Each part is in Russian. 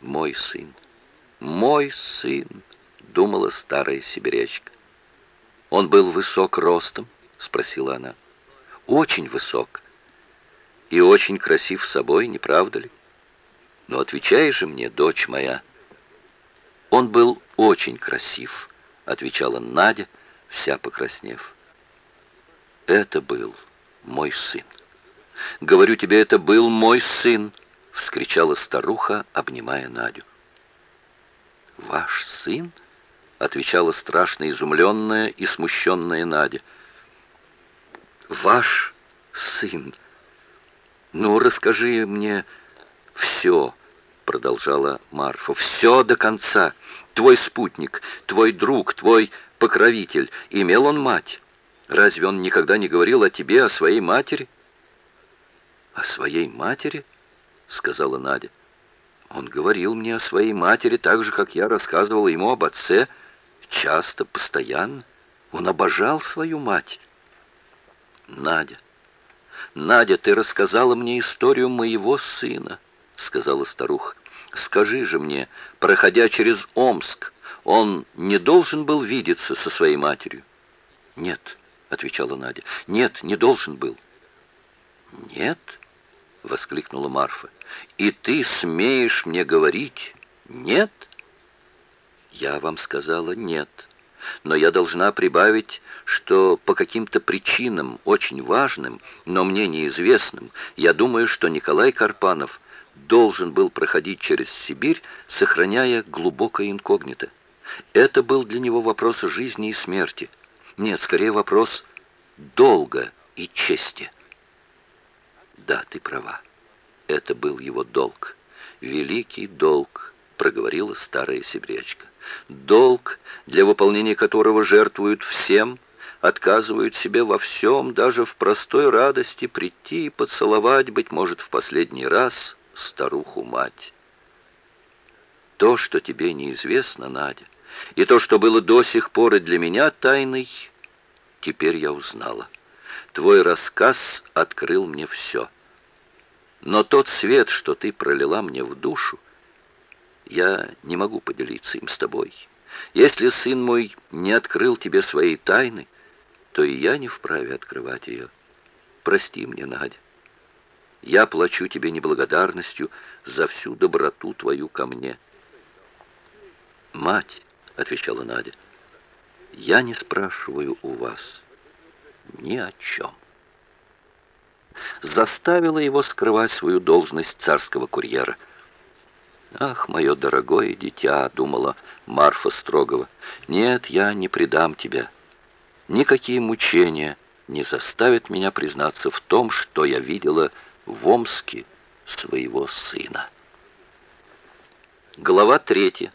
Мой сын, мой сын, думала старая сибирячка. Он был высок ростом, спросила она. Очень высок. И очень красив собой, не правда ли? Но отвечай же мне, дочь моя. Он был очень красив, отвечала Надя, вся покраснев. Это был мой сын. Говорю тебе, это был мой сын, вскричала старуха, обнимая Надю. Ваш сын? отвечала страшно изумленная и смущенная Надя. Ваш сын. Ну, расскажи мне все, продолжала Марфа. Все до конца. Твой спутник, твой друг, твой покровитель. Имел он мать? Разве он никогда не говорил о тебе, о своей матери? О своей матери? Сказала Надя. Он говорил мне о своей матери так же, как я рассказывала ему об отце, часто, постоянно. Он обожал свою мать. Надя, Надя, ты рассказала мне историю моего сына, сказала старуха. Скажи же мне, проходя через Омск, он не должен был видеться со своей матерью? Нет, отвечала Надя. Нет, не должен был. Нет, воскликнула Марфа. И ты смеешь мне говорить «нет»? Я вам сказала «нет». Но я должна прибавить, что по каким-то причинам, очень важным, но мне неизвестным, я думаю, что Николай Карпанов должен был проходить через Сибирь, сохраняя глубокое инкогнито. Это был для него вопрос жизни и смерти. Нет, скорее вопрос долга и чести. Да, ты права. Это был его долг. Великий долг, проговорила старая сибрячка. Долг, для выполнения которого жертвуют всем, отказывают себе во всем, даже в простой радости прийти и поцеловать, быть может, в последний раз старуху-мать. То, что тебе неизвестно, Надя, и то, что было до сих пор и для меня тайной, теперь я узнала. Твой рассказ открыл мне все. Но тот свет, что ты пролила мне в душу, я не могу поделиться им с тобой. Если сын мой не открыл тебе своей тайны, то и я не вправе открывать ее. Прости мне, Надя. Я плачу тебе неблагодарностью за всю доброту твою ко мне. «Мать», — отвечала Надя, — «я не спрашиваю у вас ни о чем» заставила его скрывать свою должность царского курьера. «Ах, мое дорогое дитя!» — думала Марфа Строгова. «Нет, я не предам тебя. Никакие мучения не заставят меня признаться в том, что я видела в Омске своего сына». Глава третья.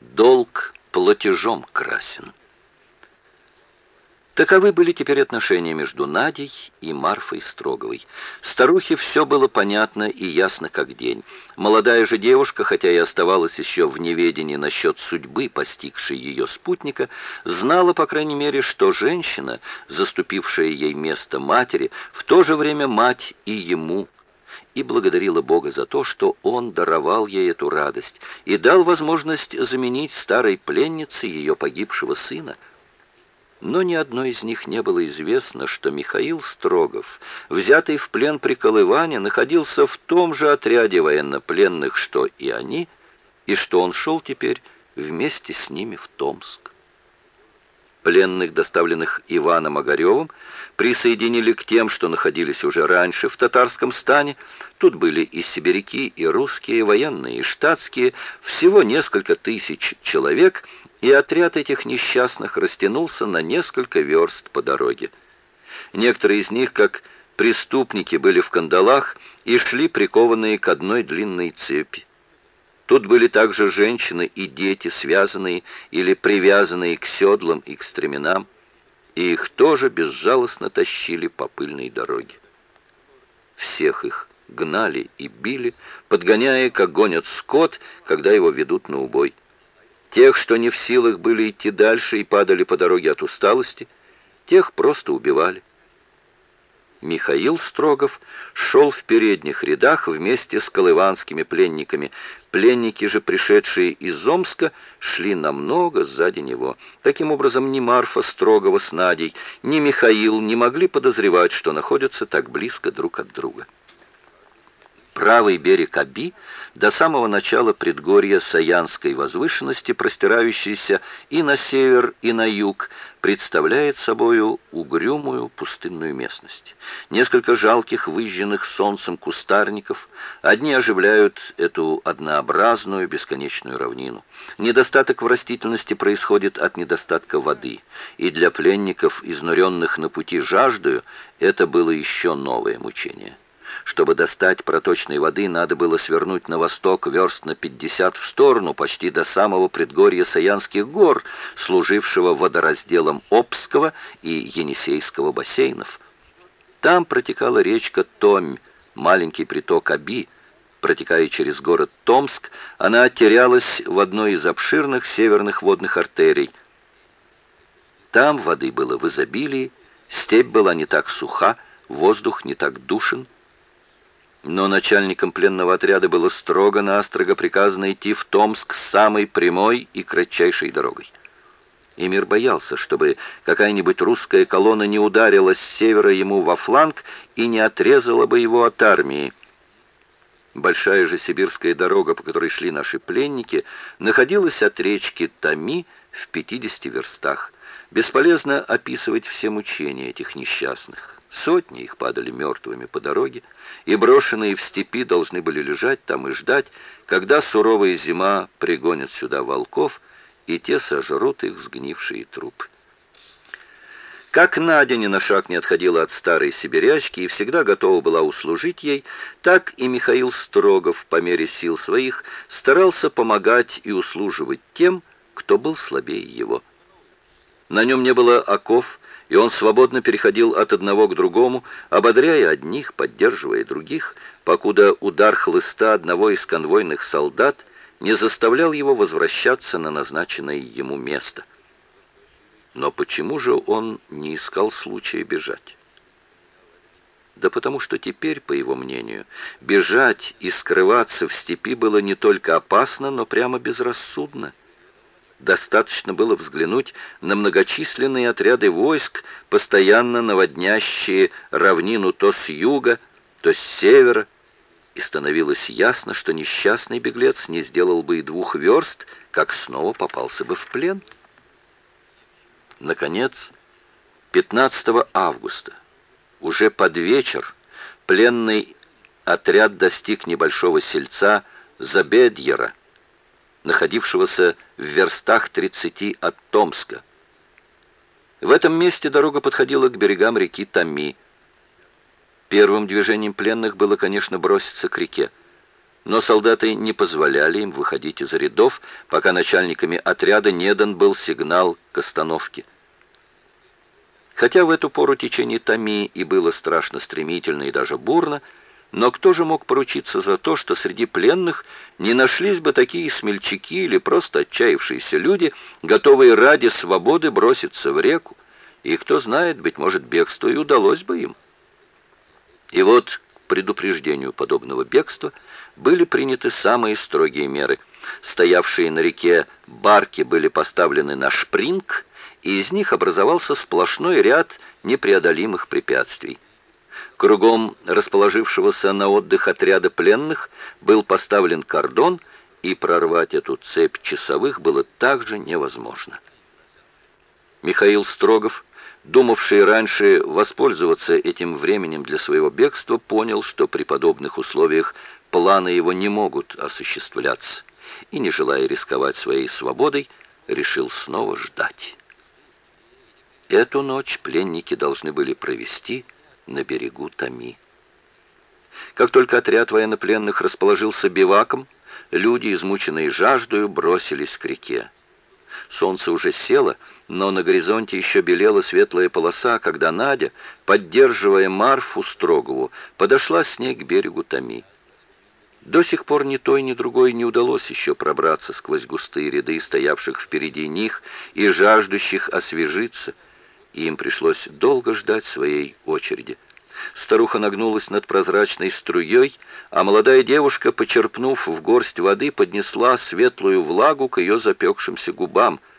Долг платежом красен. Таковы были теперь отношения между Надей и Марфой Строговой. Старухе все было понятно и ясно как день. Молодая же девушка, хотя и оставалась еще в неведении насчет судьбы, постигшей ее спутника, знала, по крайней мере, что женщина, заступившая ей место матери, в то же время мать и ему, и благодарила Бога за то, что Он даровал ей эту радость и дал возможность заменить старой пленнице ее погибшего сына, но ни одной из них не было известно, что Михаил Строгов, взятый в плен при Колыване, находился в том же отряде военнопленных, что и они, и что он шел теперь вместе с ними в Томск. Пленных, доставленных Иваном Огаревым, присоединили к тем, что находились уже раньше в татарском стане. Тут были и сибиряки, и русские, военные, и штатские, всего несколько тысяч человек – и отряд этих несчастных растянулся на несколько верст по дороге. Некоторые из них, как преступники, были в кандалах и шли прикованные к одной длинной цепи. Тут были также женщины и дети, связанные или привязанные к седлам и к стременам, и их тоже безжалостно тащили по пыльной дороге. Всех их гнали и били, подгоняя, как гонят скот, когда его ведут на убой. Тех, что не в силах были идти дальше и падали по дороге от усталости, тех просто убивали. Михаил Строгов шел в передних рядах вместе с колыванскими пленниками. Пленники же, пришедшие из Омска, шли намного сзади него. Таким образом, ни Марфа Строгова с Надей, ни Михаил не могли подозревать, что находятся так близко друг от друга. Правый берег Аби до самого начала предгорья Саянской возвышенности, простирающийся и на север, и на юг, представляет собою угрюмую пустынную местность. Несколько жалких, выжженных солнцем кустарников, одни оживляют эту однообразную бесконечную равнину. Недостаток в растительности происходит от недостатка воды, и для пленников, изнуренных на пути жаждою, это было еще новое мучение. Чтобы достать проточной воды, надо было свернуть на восток верст на 50 в сторону, почти до самого предгорья Саянских гор, служившего водоразделом Обского и Енисейского бассейнов. Там протекала речка Томь, маленький приток Аби, протекая через город Томск, она терялась в одной из обширных северных водных артерий. Там воды было в изобилии, степь была не так суха, воздух не так душен, но начальникам пленного отряда было строго-настрого приказано идти в Томск самой прямой и кратчайшей дорогой. Эмир боялся, чтобы какая-нибудь русская колонна не ударила с севера ему во фланг и не отрезала бы его от армии. Большая же сибирская дорога, по которой шли наши пленники, находилась от речки Тами в 50 верстах. Бесполезно описывать все мучения этих несчастных. Сотни их падали мертвыми по дороге, и брошенные в степи должны были лежать там и ждать, когда суровая зима пригонит сюда волков, и те сожрут их сгнившие трупы. Как Надя ни на шаг не отходила от старой сибирячки и всегда готова была услужить ей, так и Михаил Строгов по мере сил своих старался помогать и услуживать тем, кто был слабее его. На нем не было оков, и он свободно переходил от одного к другому, ободряя одних, поддерживая других, покуда удар хлыста одного из конвойных солдат не заставлял его возвращаться на назначенное ему место. Но почему же он не искал случая бежать? Да потому что теперь, по его мнению, бежать и скрываться в степи было не только опасно, но прямо безрассудно. Достаточно было взглянуть на многочисленные отряды войск, постоянно наводнящие равнину то с юга, то с севера, и становилось ясно, что несчастный беглец не сделал бы и двух верст, как снова попался бы в плен. Наконец, 15 августа, уже под вечер, пленный отряд достиг небольшого сельца Забедьера, находившегося в верстах 30 от Томска. В этом месте дорога подходила к берегам реки Тами. Первым движением пленных было, конечно, броситься к реке. Но солдаты не позволяли им выходить из рядов, пока начальниками отряда не дан был сигнал к остановке. Хотя в эту пору течение Тами и было страшно стремительно и даже бурно, но кто же мог поручиться за то, что среди пленных не нашлись бы такие смельчаки или просто отчаявшиеся люди, готовые ради свободы броситься в реку? И кто знает, быть может, бегство и удалось бы им. И вот к предупреждению подобного бегства были приняты самые строгие меры. Стоявшие на реке барки были поставлены на шпринг, и из них образовался сплошной ряд непреодолимых препятствий. Кругом расположившегося на отдых отряда пленных был поставлен кордон, и прорвать эту цепь часовых было также невозможно. Михаил Строгов, думавший раньше воспользоваться этим временем для своего бегства, понял, что при подобных условиях планы его не могут осуществляться, и, не желая рисковать своей свободой, решил снова ждать. Эту ночь пленники должны были провести на берегу Тами. Как только отряд военнопленных расположился биваком, люди, измученные жаждою, бросились к реке. Солнце уже село, но на горизонте еще белела светлая полоса, когда Надя, поддерживая Марфу Строгову, подошла с ней к берегу Тами. До сих пор ни той, ни другой не удалось еще пробраться сквозь густые ряды стоявших впереди них и жаждущих освежиться, и им пришлось долго ждать своей очереди. Старуха нагнулась над прозрачной струей, а молодая девушка, почерпнув в горсть воды, поднесла светлую влагу к ее запекшимся губам —